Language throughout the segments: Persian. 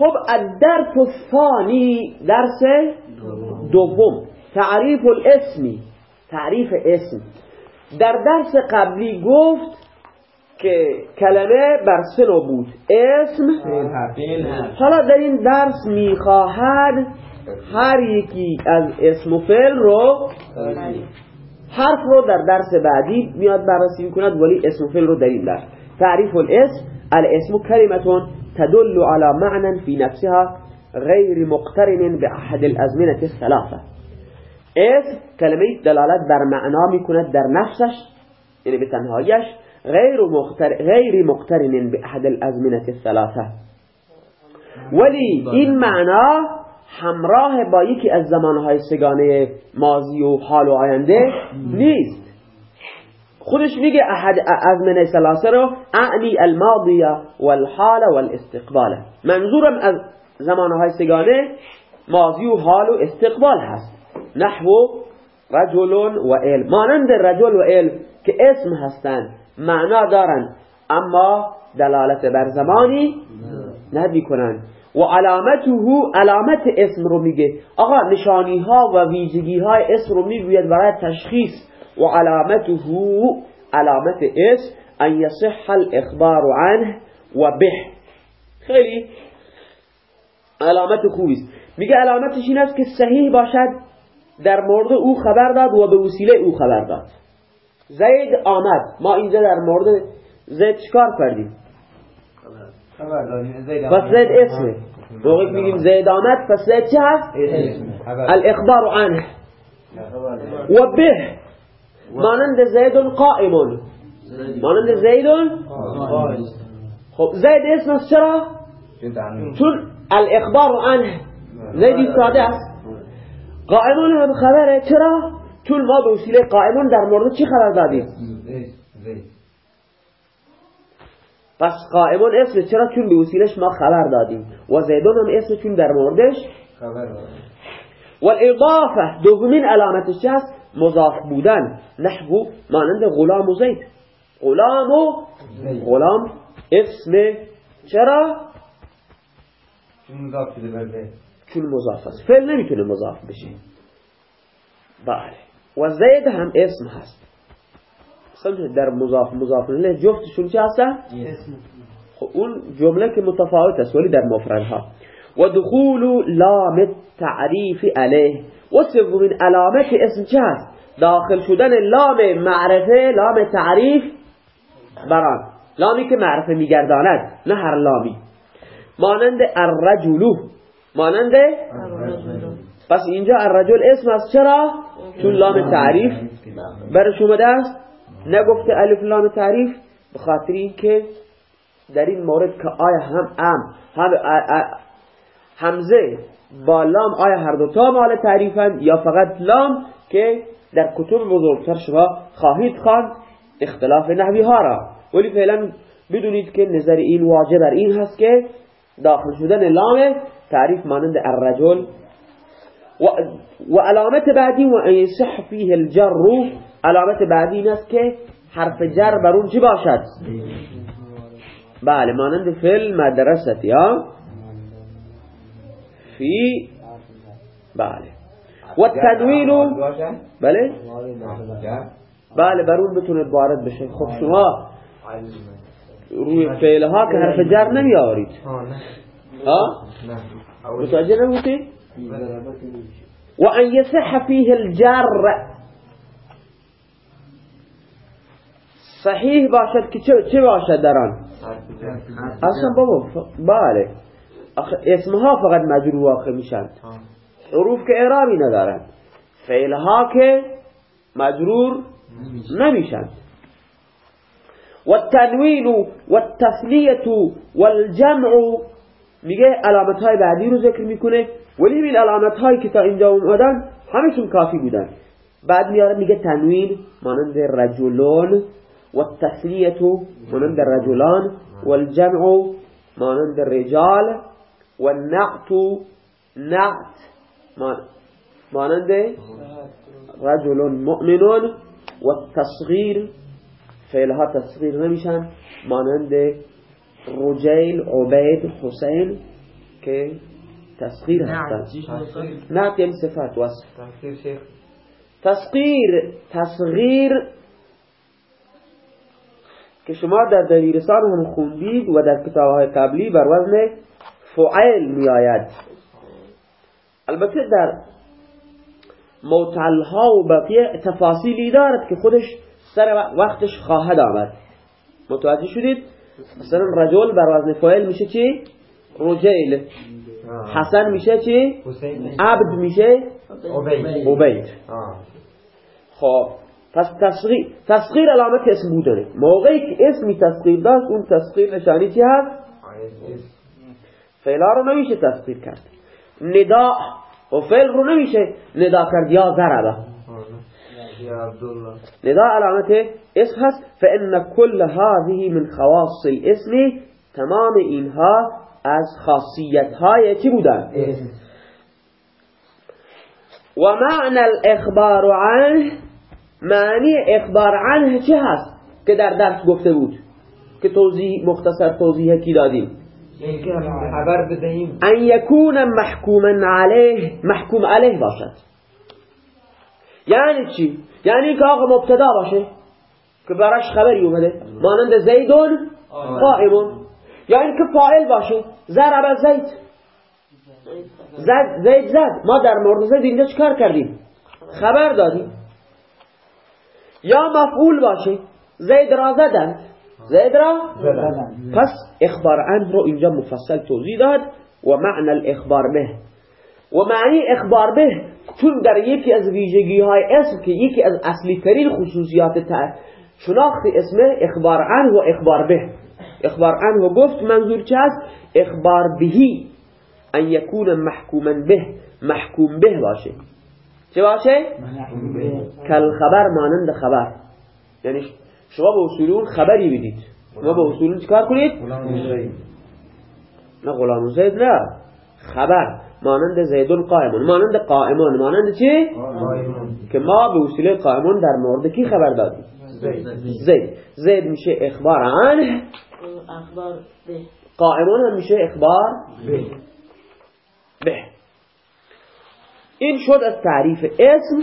خب الدرس الثانی درس دوم. تعریف الاسمی تعریف اسم. در درس قبلی گفت که کلمه بر سه بود. اسم. حالا در این درس می‌خواهد هر یکی از اسم و فعل رو حرف رو در درس بعدی میاد بررسی می‌کند ولی اسم و فعل رو در این درس. تعریف الاسم الاسم كلمة تدل على معنى في نفسها غير مقترن بأحد الأزمنة الثلاثة. اسم کلمه دلالت بر معنا می‌کند در نفسش یعنی به تنهایش غیر غیر مقترن بأحد الأزمنة الثلاثة. ولی این معنا همراه با یکی از زمانهای سگانه ماضی و حال و آینده نیست. خودش میگه احد ازمنه ثلاثه رو اعنی الماضیه والحال والاستقبال. منظورم از زمانهای سگانه ماضی و حال و استقبال هست. نحو رجل و علم. مانند رجل و علم که اسم هستند معنا دارن اما دلالت بر زمانی نمی کنن و علامته علامت اسم رو میگه. آقا نشانی ها و ویژگی های اسم رو می‌گوید برای تشخیص و علامته علامت اسم أن یصح الإخبار عنه و به خیلی علامت خوبی است میگه علامتش این است که صحیح باشد در مورد أو خبر داد و به وسیله أو خبر داد. زید آمد. ما اینجا در مورد زید چکار کردیم؟ پس زید اسمه موقعی میگیم زید آمد پس زید چه هست؟ الإخبار عنه. و به. مانند زید قائم مانند زید خب زید اسم است چرا چون الاخبار عنه. زیدی ساده است. قائمون هم خبره. چرا؟ چون ما به وسیله قائمون در مورد چی خبر دادیم؟ پس قائمون اسم چرا؟ چون به وسیلش ما خبر دادیم. و زیدون هم اسم چون در موردش خبر و الاضافه دومین علامتش چه هست مضاف بودن. نحو مانند غلام و زید. غلام و غلام. اسم چرا؟ چون مضاف شده چون مضاف است. فعل نمی‌تونه مضاف بشه. بله. و زید هم اسم هست. در مضاف مضاف الیه جفتشون چه هستن؟ خب اون جمله که متفاوت است ولی در مفردها. و دخول لام التعریف علیه. و سومین علامت اسم چه هست داخل شدن لام معرفه لام تعریف بران. لامی که معرفه میگرداند نه هر لامی. مانند الرجلو مانند؟ پس اینجا الرجل اسم است چرا؟ چون لام تعریف برش اومده است. نگفته الف لام تعریف بخاطر اینکه در این مورد که آیا هم ام هم همزه با لام آیا هر دو تا مال تعریفن یا فقط لام که در کتب بزرگتر شما خواهید خواند؟ اختلاف نحوی ها را. ولی فعلا بدونید که نظر این واجب بر این هست که داخل شدن لام تعریف مانند الرجل. و علامت بعدی و ان صح فيه الجر علامت بعدی این است که حرف جر بر اون چی باشد؟ بله. مانند فل مدرسه یا فی بله. و تنوین بله؟ بله بر اون بتونه وارد بشه خب شما روی فعل ها که حرف جر نمی آورید ها متوجه نبودی؟ و ان یصح فیه الجر. صحیح باشد که چه باشد در آن؟ اصلا بابا بله. اسمها فقط مجرور واقع میشن. حروف که اعرابی ندارن. فعلها که مجرور نمیشن. و التنوین و التثنیت و الجمع میگه علامت های بعدی رو ذکر می‌کنه. ولی این علامت هایی که تا اینجا اومدن همشون کافی بودن. بعد میاره میگه تنوین مانند رجلون و التثنیت مانند رجلان و الجمع مانند رجال و النعت نعت مانند؟ رجل مؤمن و التصغیر فعلها تصغیر نمیشن. مانند رجیل عبید حسین که تسخیر هستند نه یعنی صفت وصف تسخیر تصغیر که شما در دلیرسان هم خوندید و در کتابهای قبلی بر وزن فعل می آید البته در موتلها و بقیه تفاصیلی دارد که خودش سر وقتش خواهد آمد. متوجه شدید؟ مثلا رجل بر وزن فعل میشه چی؟ رجیل. حسن میشه چی؟ عبد میشه؟ عبید. خب پس تصغیر تصغیر علامت اسم بودنه موقعی که اسمی تصغیر داشت اون تصغیر نشانی چی هست؟ فعلا رو نمیشه تصغیر کرد. ندا و فعل رو نمیشه ندا کرد یا ضربه ندا علامت اسم هست. فإن كل هذه من خواص الاسم تمام اینها از خاصیت های چی بودن؟ و معنی الاخبار عنه معنی اخبار عنه چه هست؟ که در درس گفته بود. که توضیح مختصر توضیح کی دادیم. خبر بدهیم. ان یکون محکوما علیه محکوم علیه باشد. یعنی چی؟ یعنی که آقا مبتدا باشه که براش خبری اومده. مانند زیدون قائمون. یا اینکه فاعل باشه. ضرب زید. زد زید زد. ما در مورد زید اینجا چکار کردیم؟ خبر دادیم. یا مفعول باشه. زید را زدن. زید را پس اخبار عنه رو اینجا مفصل توضیح داد و معنی الاخبار به. و معنی اخبار به چون در یکی از ویژگی های اسم که یکی از اصلی ترین خصوصیات شناخت اسم اخبار عنه و اخبار به. اخبار عنه گفت منظور چه است؟ اخبار بهی ان یکون محکوما به. محکوم به باشه. چه باشه؟ کل خبر مانند خبر. یعنی شما به اصولون خبری بدید شما به اصولون چکار کنید؟ نه غلام زید نه. خبر. مانند زیدون قائمون. مانند قائمون. مانند چی؟ که ما به وسیله قائمون در مورد کی خبر دادیم؟ زید. زید. میشه اخبار عنه قائمون هم میشه اخبار به. این شد از تعریف اسم.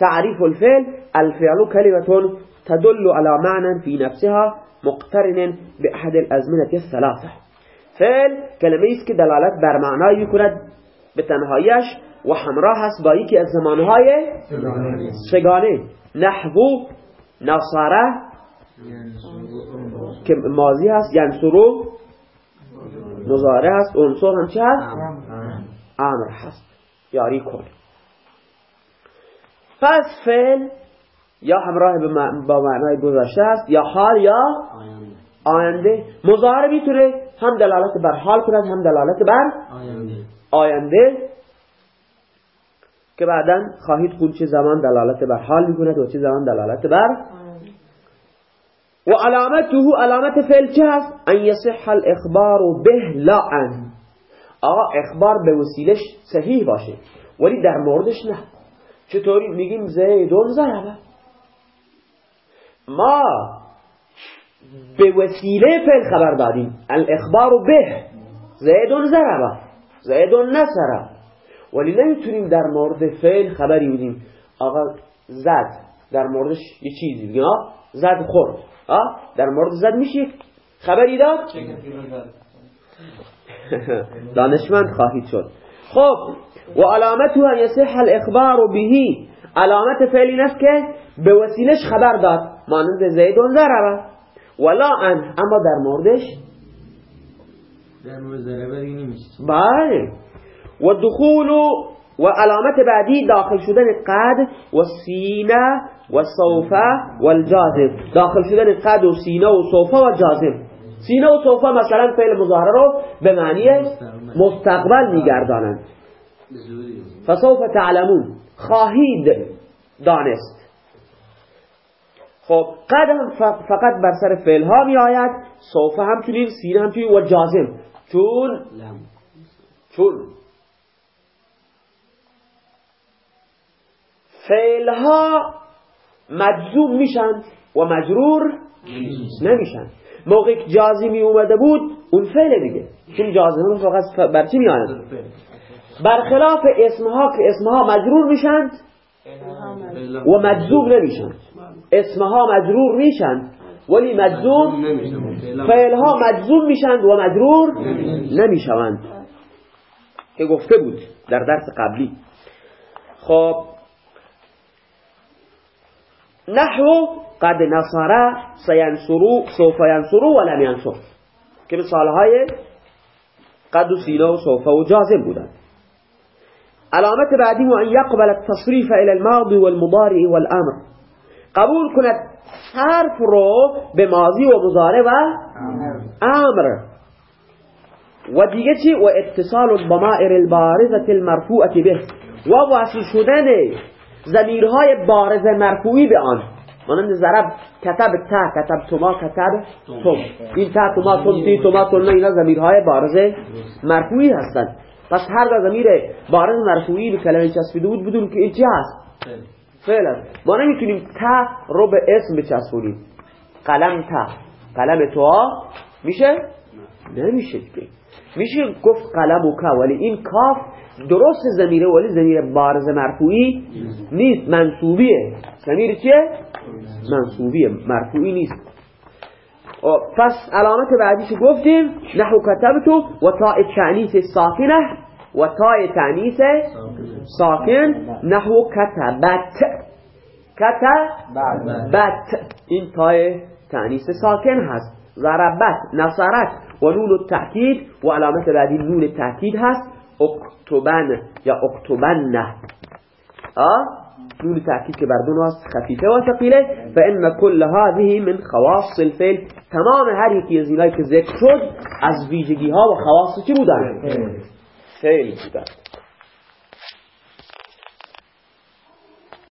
تعریف الفعل. الفعل كلمة تدل على معنى في نفسها مقترن بأحد الأزمنة الثلاثة. فعل کلمه است که دلالت بر معنایی کند به تنهایش و همراه است با یکی از زمانهای سگانه نحو نصاره که ماضی هست ینصرو مزاره هست عنصر هم چه هست آمر هست. یاری کن. پس فعل یا همراه با معنای گذشته است یا حال یا آینده. مزاره می‌تونه هم دلالت بر حال کند هم دلالت بر آینده. که بعدا خواهید خون چه زمان دلالت بر حال می‌کند و چه زمان دلالت بر و علامته علامت فعل چه هست ان یصح الاخبار به لا عن آقا اخبار به وسیلش صحیح باشه ولی در موردش نه. چطوری؟ میگیم زیدون ضربه ما به وسیله فعل خبر دادیم الاخبار به. زیدون ضربه زیدون نصره ولی نمی‌تونیم در مورد فعل خبری بدیم آقا زد. در موردش یه چیزی بگیم. زد خورد. در مورد زد میشه خبری داد؟ دانشمند خواهید شد. خب و علامته ان یصح الاخبار بهی. علامت فعلی است که به وسیلش خبر داد. مانند زیدون ضربه ولا ان. اما در موردش در مورد ضربه دیگه نمیشه بله. و دخول و علامت بعدی داخل شدن قد و سینه و صوفه و الجازم. داخل شدن قد و سینه و صوفه و جازم. سینه و صوفه مثلا فعل مظاهره رو به معنی مستقبل. میگردانند. فسوف تعلمون. خواهید دانست. خب قد هم فقط بر سر فعل ها می آید. صوفه هم چونین سینه هم چونین و جازم. چون چون فعل ها مجزوم میشن و مجرور نمیشن. موقعی که جازمی اومده بود اون فعل دیگه. چون جازمه فقط بر چی میآید برخلاف اسمها که اسمها مجرور میشند و مجذوب نمیشند. اسمها مجرور میشند ولی مجذوب فعلها مجذوب میشند و مجرور نمی‌شوند. که گفته بود در درس قبلی. خب نحو قد نصر سینصرو سوف ینصرو ولم ینصر که مثالهای قد و سینه و و جازم بودن علامت بعدی و ان یقبل التصریف الى الماضی والمضارع والامر قبول کند صرف رو به ماضی و مضارع و امر و دیگه چی؟ و اتصال الضمائر البارزة المرفوعة به. و وصل شدن زمیرهای بارز مرفوعی به آن. مانند ضرب کتب تا کتب توما کتب توم این تا توما توم تی توما توم اینا زمیرهای بارز مرفوعی هستند. پس هر زمیر بارز مرفوعی به کلمه چسبیده بود بدون که این چی هست فعلا. ما نمی‌تونیم تا رو به اسم بچسبونیم. قلم تا. قلم تو میشه؟ نمیشه میشه گفت قلم و کا ولی این کاف درست زمیره ولی زمیر بارز مرفوعی نیست. منصوبیه. زمیر چیه؟ منصوبیه. مرفوعی نیست. پس علامت بعدیش گفتیم نحو کتبتو و تاء تعنیس ساکنه و تاء تعنیس ساکن نحو کتبت. کتبت. این تاء تعنیس ساکن هست. ضربت نصرت و نون التحکید و علامت بعدی نون التحکید هست. اکتبن یا اکتبن نه نون تأکید که بر دو خفیفه و ثقیله فإن كل هذه من خواص الفعل. تمام هر یکی از اینایی که ذکر شد از ویژگی ها و خواص چی بودن؟ فعل بودن.